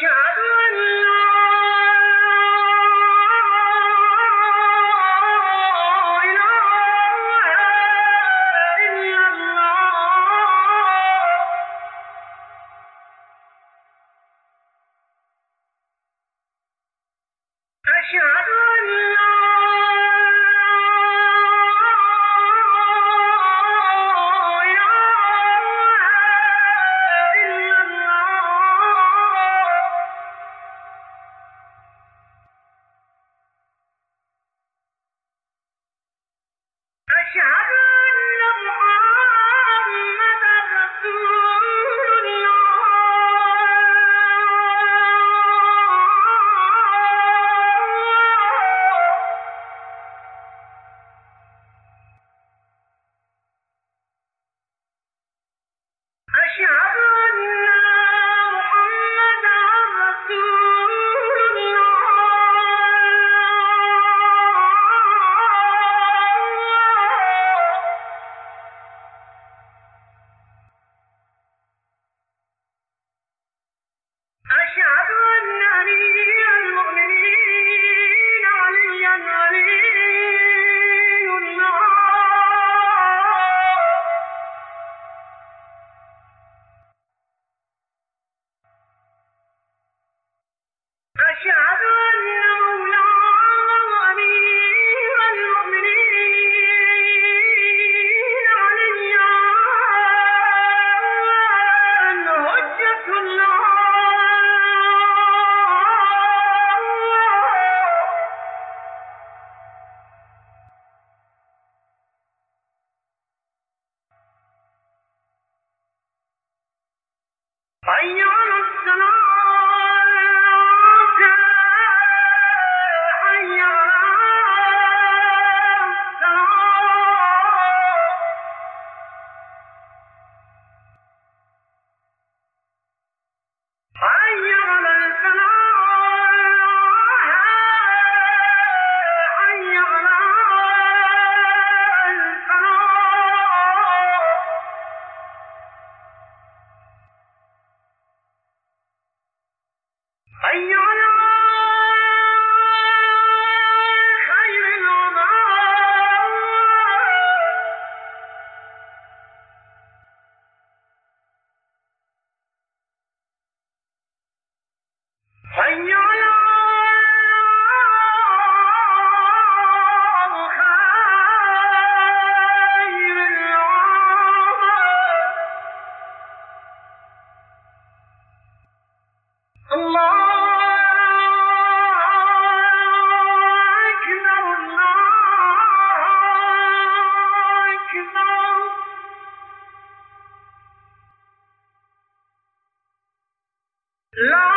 下端。下个女。La